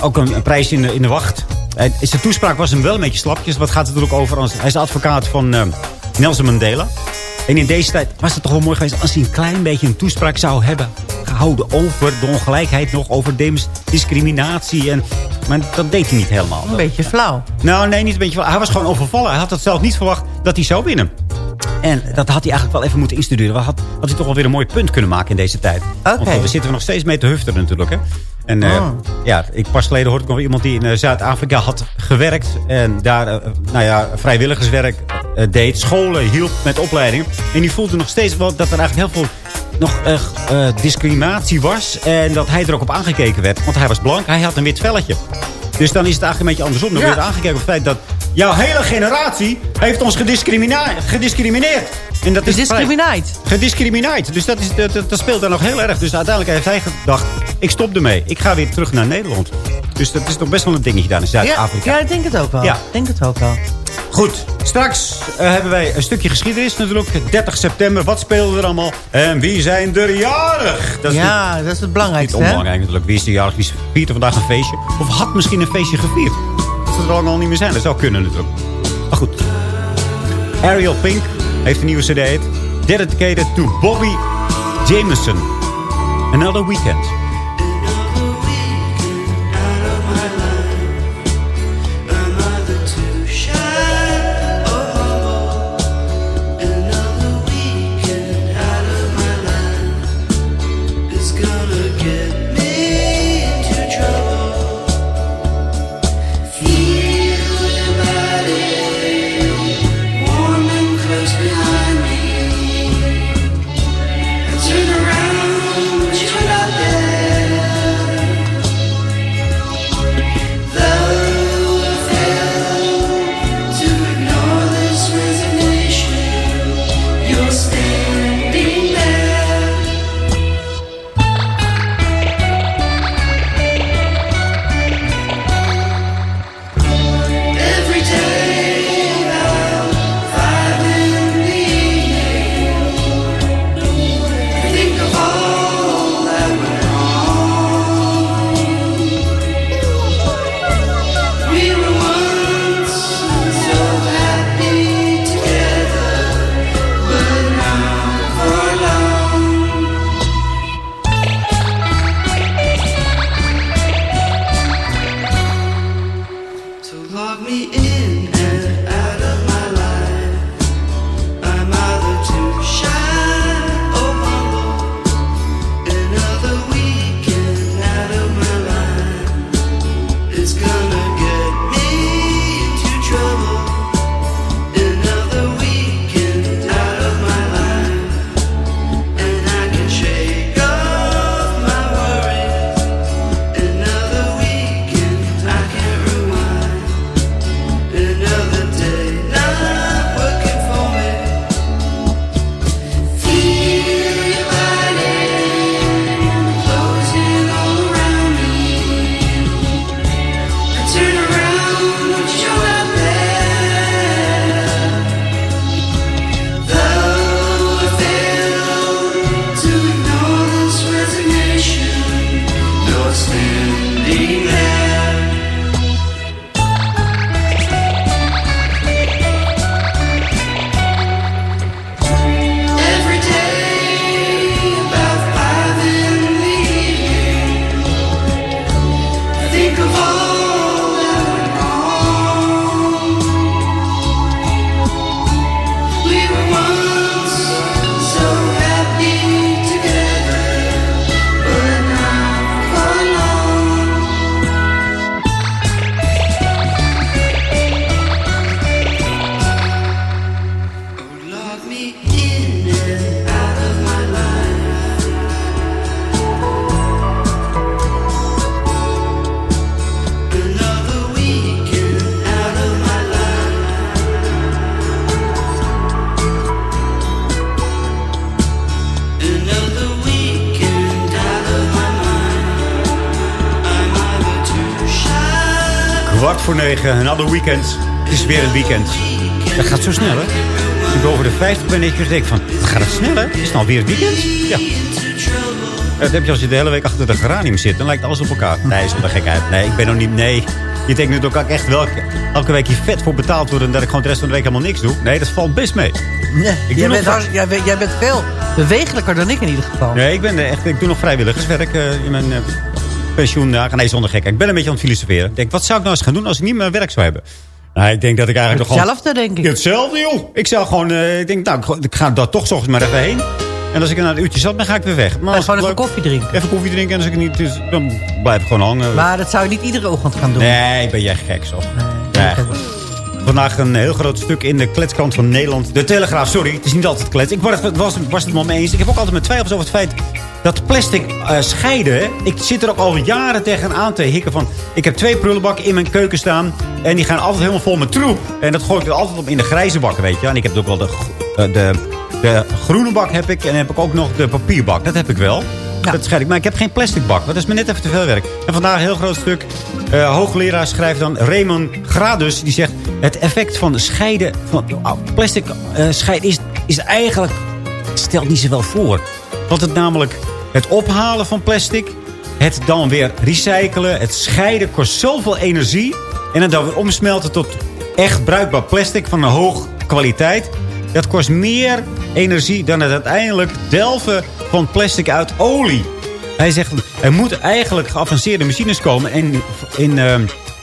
ook een, een prijs in de, in de wacht. En zijn toespraak was hem wel een beetje slapjes. Wat gaat het er ook over? Hij is advocaat van Nelson Mandela. En in deze tijd was het toch wel mooi geweest... als hij een klein beetje een toespraak zou hebben gehouden... over de ongelijkheid nog, over discriminatie. En, maar dat deed hij niet helemaal. Een beetje flauw. Nou, nee, niet een beetje. Hij was gewoon overvallen. Hij had het zelf niet verwacht dat hij zou winnen. En dat had hij eigenlijk wel even moeten instuderen. Had, had hij toch wel weer een mooi punt kunnen maken in deze tijd. Oké. Want we zitten er nog steeds mee te hufteren natuurlijk. Hè? En eh, Oh. ja, ik pas geleden hoorde ik nog iemand die in eh, Zuid-Afrika had gewerkt. En daar eh, nou ja, vrijwilligerswerk deed. Scholen hielp met opleidingen. En die voelde nog steeds wel dat er eigenlijk heel veel nog discriminatie was. En dat hij er ook op aangekeken werd. Want hij was blank, hij had een wit velletje. Dus dan is het eigenlijk een beetje andersom. Dan Ja. wordt aangekeken op het feit dat jouw hele generatie heeft ons gediscrimineerd. En dat is Gediscrimineerd. Gediscrimineerd. Dus dat, is, dat, dat- speelt daar nog heel erg. Dus uiteindelijk heeft hij gedacht, ik stop ermee. Ik ga weer terug naar Nederland. Dus dat is toch best wel een dingetje daar in Zuid-Afrika. ja, ik denk het ook wel. Ja. Ik denk het ook wel. Goed, straks eh, hebben wij een stukje geschiedenis natuurlijk. 30 september, wat speelde er allemaal? En wie zijn er jarig? Dat is ja, dat is het belangrijkste. niet onbelangrijk natuurlijk. Wie is er jarig? Wie viert er vandaag een feestje? Of had misschien een feestje gevierd? Dat het er lang al niet meer zijn. Dat zou kunnen natuurlijk. Maar goed. Ariel Pink heeft een nieuwe cd. Dedicated to Bobby Jameson. Another Weekend. Een ander weekend. Het is weer een weekend. Dat gaat zo snel, hè? Als ik boven de 50 ben, denk ik van... Het gaat het snel, hè? Is het alweer het weekend? Ja. Dat heb je als je de hele week achter de geranium zit. Dan lijkt alles op elkaar. Nee, zonder gekheid. Nee, ik ben nog niet... Nee. Je denkt nu ook echt wel elke week hier vet voor betaald worden... en dat ik gewoon de rest van de week helemaal niks doe. Nee, dat valt best mee. Nee, jij, bent jij, bent- jij bent veel bewegelijker dan ik in ieder geval. Nee, ik, ben echt, ik doe nog vrijwilligerswerk eh, in mijn eh, pensioendagen. Nee, zonder gek. Ik ben een beetje aan het filosoferen. Ik denk, wat zou ik nou eens gaan doen als ik niet meer werk zou hebben? Nou, ik denk dat ik eigenlijk nog gewoon... Hetzelfde, denk ik. Hetzelfde, joh. Ik zou gewoon... eh, ik denk, nou, ik- ga daar toch ochtends maar even heen. En als ik er na een uurtje zat, dan ga ik weer weg. Maar En gewoon even leuk- koffie drinken. Even koffie drinken. En als ik het niet... Dus, dan blijf ik gewoon hangen. Maar dat zou je niet iedere ochtend gaan doen. Nee, ben jij gek, zo. Nee. Vandaag een heel groot stuk in de kletskant van Nederland. De Telegraaf, sorry, het is niet altijd klets. Ik was, was, was het mee eens. Ik heb ook altijd mijn twijfels over het feit dat plastic eh, scheiden... Ik zit er ook al jaren tegenaan te hikken van... Ik heb twee prullenbakken in mijn keuken staan. En die gaan altijd helemaal vol met troep. En dat gooi ik er altijd op in de grijze bakken, weet je. En ik heb ook wel de, eh, de, de groene bak heb ik. En dan heb ik ook nog de papierbak. Dat heb ik wel. Dat scheid ik. Maar ik heb geen plastic bak. Dat is me net even te veel werk. En vandaag een heel groot stuk. Eh, hoogleraar schrijft dan Raymond Gradus. Die zegt het effect van scheiden. Van oh, plastic scheiden is, is eigenlijk... Stelt niet zoveel voor. Want het namelijk het ophalen van plastic. Het dan weer recyclen. Het scheiden kost zoveel energie. En het dan weer omsmelten tot echt bruikbaar plastic van een hoog kwaliteit. Dat kost meer energie dan het uiteindelijk delven van plastic uit olie. Hij zegt, er moeten eigenlijk geavanceerde machines komen. En in eh,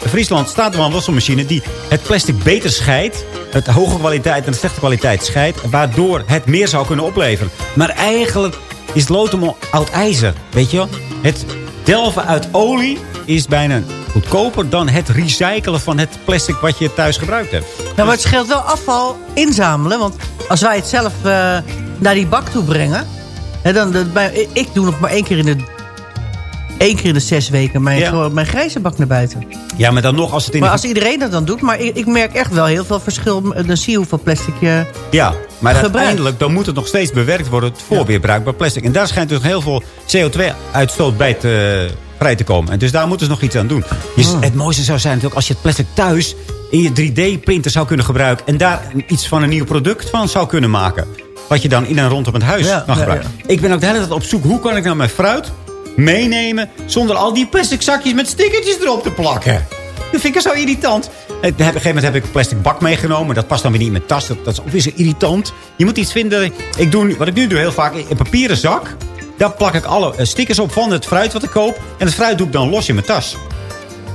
Friesland staat er wel zo'n machine die het plastic beter scheidt. Het hoge kwaliteit en de slechte kwaliteit scheidt. Waardoor het meer zou kunnen opleveren. Maar eigenlijk is lood oud ijzer. Weet je wel? Het delven uit olie is bijna goedkoper dan het recyclen van het plastic wat je thuis gebruikt hebt. Nou, maar het scheelt wel afval inzamelen. Want als wij het zelf eh, naar die bak toe brengen... Hè, dan, bij- ik doe nog maar één keer in de, één keer in de zes weken mijn, mijn grijze bak naar buiten. Ja, maar dan nog als het in Maar als iedereen dat dan doet... Maar ik, ik merk echt wel heel veel verschil. Dan zie je hoeveel plastic je... Ja, maar gebruikt. uiteindelijk dan moet het nog steeds bewerkt worden voor weer bruikbaar plastic. En daar schijnt dus heel veel CO2-uitstoot bij te, vrij te komen. En dus daar moeten ze nog iets aan doen. Oh. Het mooiste zou zijn natuurlijk als je het plastic thuis in je 3D-printer zou kunnen gebruiken. En daar iets van een nieuw product van zou kunnen maken. Wat je dan in en rondom het huis Ja, kan ja, gebruiken. Ik ben ook de hele tijd op zoek. Hoe kan ik nou mijn fruit meenemen zonder al die plastic zakjes met stickertjes erop te plakken? Dat vind ik zo irritant. Eh, Op een gegeven moment heb ik een plastic bak meegenomen. Dat past dan weer niet in mijn tas. Dat, dat is ook weer zo irritant. Je moet iets vinden. Ik doe, wat ik nu doe heel vaak. Een papieren zak. Daar plak ik alle eh, stickers op van het fruit wat ik koop. En het fruit doe ik dan los in mijn tas.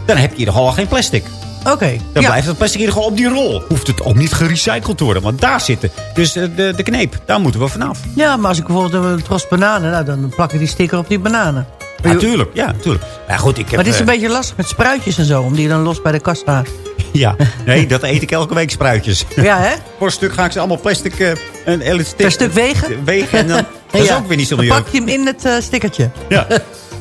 Dan heb je in ieder geval geen plastic. Oké. Dan ja. blijft het plastic in ieder geval op die rol. Hoeft het ook niet gerecycled te worden. Want daar zitten. Dus eh, de, de kneep. Daar moeten we vanaf. Ja, maar als ik bijvoorbeeld een tros bananen... Nou, dan plak ik die sticker op die bananen. Ja, tuurlijk. Ja, tuurlijk. Ja, goed, ik heb, maar het is een eh, beetje lastig met spruitjes en zo. Om die dan los bij de kassa... Ja, nee, dat eet ik elke week spruitjes. Ja, hè? Voor een stuk ga ik ze allemaal plastic... eh, en elastiek- Per stuk wegen? Wegen en dan... Dat is Ja. ook weer niet zo Dan leuk. pak je hem in het eh, stickertje. Ja.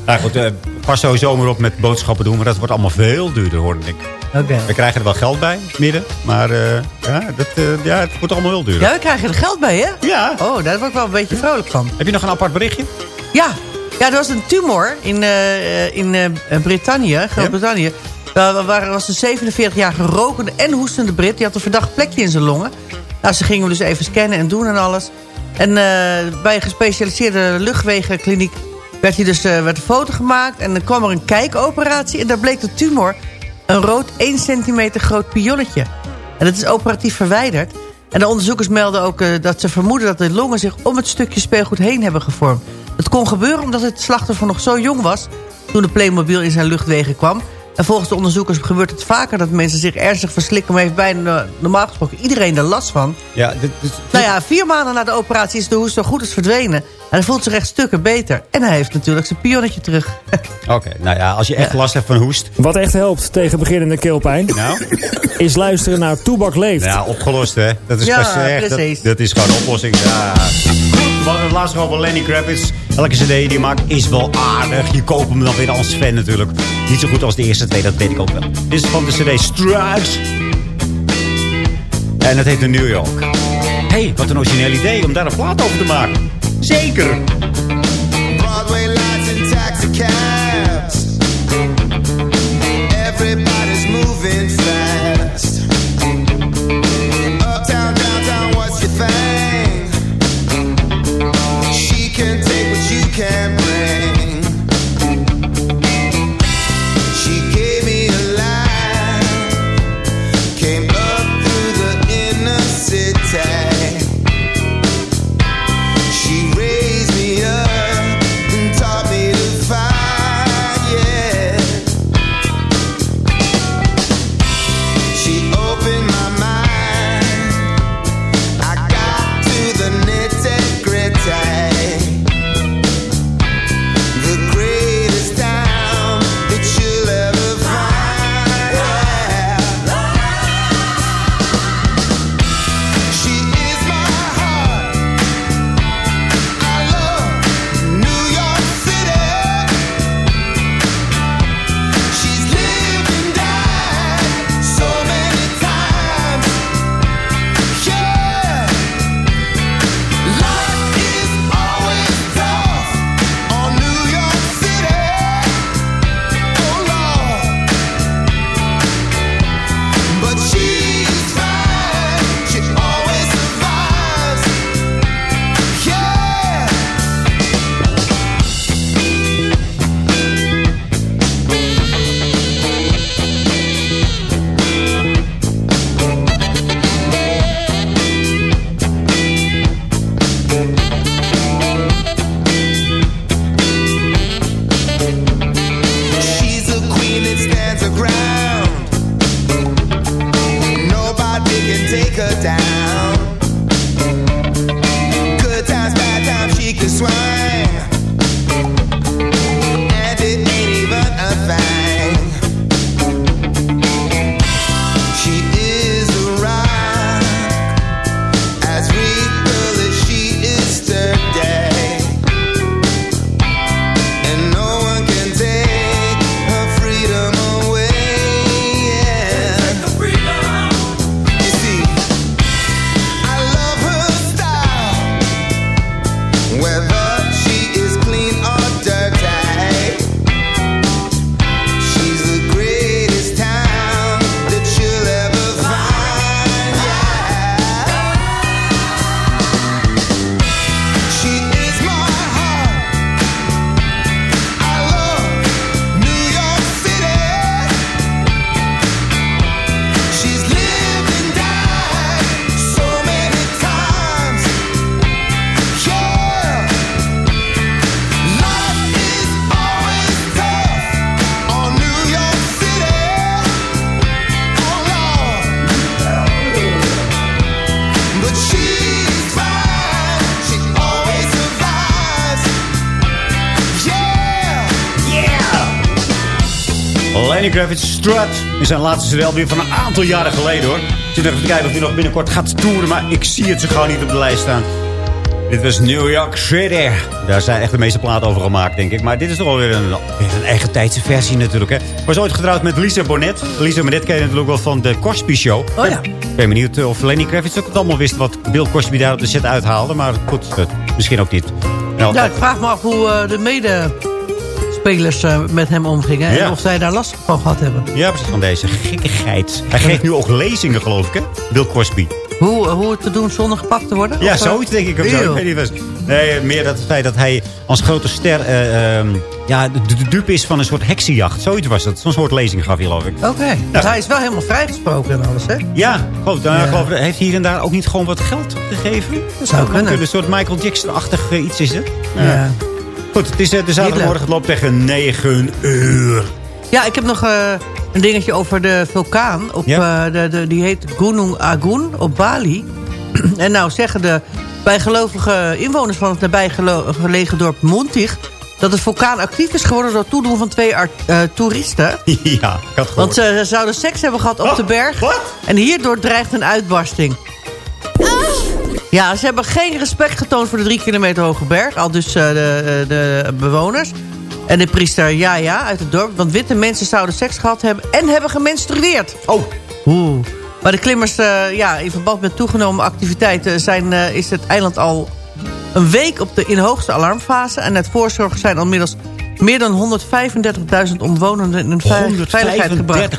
Nou goed, eh, pas sowieso maar op met boodschappen doen. Maar dat wordt allemaal veel duurder, hoorde ik. Oké. We krijgen er wel geld bij, midden. Maar eh, ja, dat, eh, ja, het wordt allemaal wel duurder. Ja, we krijgen er geld bij, hè? Ja. Oh, daar word ik wel een beetje vrolijk van. Heb je nog een apart berichtje? Ja, ja er was een tumor in, eh, in eh, Brittannië, Groot-Brittannië. Daar wa- was een 47-jarige rokende en hoestende Brit. Die had een verdacht plekje in zijn longen. Nou, ze gingen hem dus even scannen en doen en alles. En bij een gespecialiseerde luchtwegenkliniek werd, hij dus, werd een foto gemaakt. En dan kwam er een kijkoperatie. En daar bleek de tumor een rood 1 centimeter groot pionnetje. En dat is operatief verwijderd. En de onderzoekers melden ook dat ze vermoeden dat de longen zich om het stukje speelgoed heen hebben gevormd. Het kon gebeuren omdat het slachtoffer nog zo jong was toen de Playmobil in zijn luchtwegen kwam. En volgens de onderzoekers gebeurt het vaker dat mensen zich ernstig verslikken. Maar heeft bijna normaal gesproken iedereen er last van. Ja, dit, dit- Nou ja, vier maanden na de operatie is de hoest zo goed als verdwenen. En hij voelt zich echt stukken beter. En hij heeft natuurlijk zijn pionnetje terug. Oké, nou ja, als je echt last hebt van hoest. Wat echt helpt tegen beginnende keelpijn... Nou? is luisteren naar Toebak Leeft. Ja, opgelost hè. Dat is Ja, pas echt, dat, dat is gewoon een oplossing. Ja. Hadden het laatst over Lenny Kravitz. Elke cd die hij maakt is wel aardig. Je koopt hem dan weer als fan natuurlijk. Niet zo goed als de eerste twee, dat weet ik ook wel. Dit is van de cd Strikes. En het heet de New York. hey, wat een origineel idee om daar een plaat over te maken. Zeker. Broadway lights and taxi Lenny Kravitz Strut is zijn laatste CD alweer van een aantal jaren geleden hoor. Ik zit even te kijken of hij nog binnenkort gaat toeren, maar ik zie het zo gauw niet op de lijst staan. Dit was New York City. Daar zijn echt de meeste platen over gemaakt, denk ik. Maar dit is toch wel weer een, weer een eigen tijdse versie natuurlijk. Hè. Ik was ooit getrouwd met Lisa Bonet. Lisa Bonet ken je natuurlijk wel van de Cosby Show. Oh ja. Ik ben benieuwd of Lenny Kravitz ook allemaal wist wat Bill Cosby daar op de set uithaalde. Maar goed, eh, misschien ook niet. Nou, Ja, ik vraag me af hoe eh, de medespelers eh, met hem omgingen. Ja. En of zij daar last van gehad hebben. Ja, precies van deze gekkigheid. Hij geeft nu ook lezingen, geloof ik, hè? Bill Cosby. Hoe, hoe het te doen zonder gepakt te worden? Ja, Of, eh, zoiets denk ik. Of zo. Ik weet niet. Nee, meer dat het feit dat hij als grote ster... eh, ehm, ja, de, de dupe is van een soort heksenjacht. Zoiets was dat. Zo'n soort lezing gaf hij, geloof ik. Oké, dus hij is wel helemaal vrijgesproken en alles, hè? Ja, geloof, dan, Ja. geloof ik, heeft hier en daar ook niet gewoon wat geld gegeven? Dat zou kunnen. Een soort Michael Jackson-achtig eh, iets is het. Ja. Goed, het is eh, de zaterdagmorgen. Het loopt tegen 9 uur. Ja, ik heb nog eh, een dingetje over de vulkaan. Op, Ja? eh, de, de, die heet Gunung Agung op Bali. en nou zeggen de bijgelovige inwoners van het nabijgelegen dorp Montig... dat de vulkaan actief is geworden door toedoen van twee art- toeristen. Ja, ik had gehoord. Want ze zouden seks hebben gehad op Oh, de berg. wat? En hierdoor dreigt een uitbarsting. Ja, ze hebben geen respect getoond voor de drie kilometer hoge berg. Al dus eh, de, de bewoners. En de priester ja ja uit het dorp. Want witte mensen zouden seks gehad hebben en hebben gemenstrueerd. Oh. Oeh. Maar de klimmers, eh, ja, in verband met toegenomen activiteiten... Zijn, eh, is het eiland al een week op de in hoogste alarmfase. En uit voorzorg zijn inmiddels meer dan 135.000 omwonenden in veilig- veiligheid gebracht.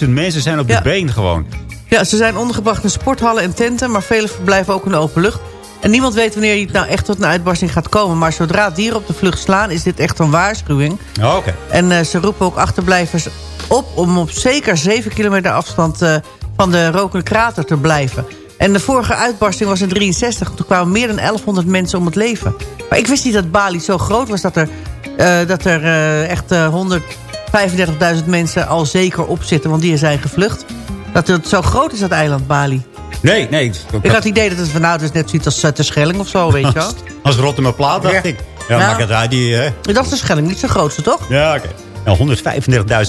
135.000 mensen zijn op Ja. de been gewoon. Ja, ze zijn ondergebracht in sporthallen en tenten... maar velen verblijven ook in de open lucht. En niemand weet wanneer het nou echt tot een uitbarsting gaat komen. Maar zodra dieren op de vlucht slaan, is dit echt een waarschuwing. Oh, Oké. En eh, ze roepen ook achterblijvers op om op zeker 7 kilometer afstand eh, van de rokende krater te blijven. En de vorige uitbarsting was in 63. Toen kwamen meer dan 1100 mensen om het leven. Maar ik wist niet dat Bali zo groot was dat er, eh, dat er echt eh 135.000 mensen al zeker op zitten. Want die zijn gevlucht. Dat het zo groot is, dat eiland Bali. Nee, nee. Ik had het idee dat het van nou, het is net zoiets als uh, Terschelling of zo, weet je wel. Als Rotterdam plaat, dacht Ja. ik. Ja, Ja. maak het uit. Die, hè? Ik dacht Terschelling, niet zo grootste, toch? Ja, oké. Ja,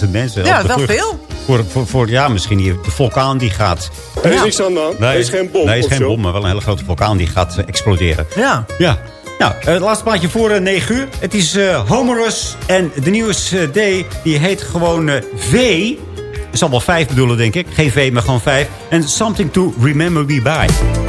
135.000 mensen. Ja, de wel vlucht. veel. Voor, voor, voor, ja, misschien die, de vulkaan die gaat... Er is niks aan de hand. Nee, er is geen bom Nee, er is geen bom, maar wel een hele grote vulkaan die gaat eh, exploderen. Ja. Ja. Nou, eh, het laatste plaatje voor eh, 9 uur. Het is eh Homerus en de nieuwe CD, die heet gewoon eh, V. Zal wel 5 bedoelen, denk ik. Geen V, maar gewoon 5. En Something to Remember Me By.